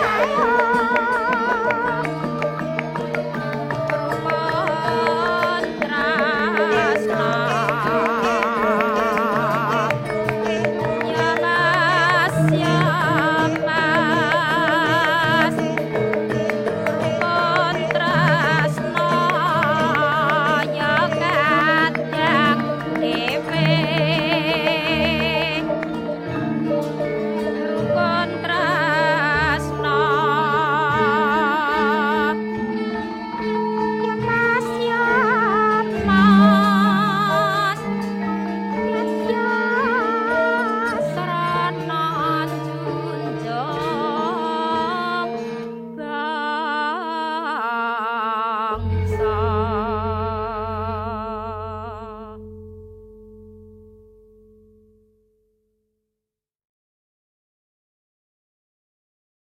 哎呀！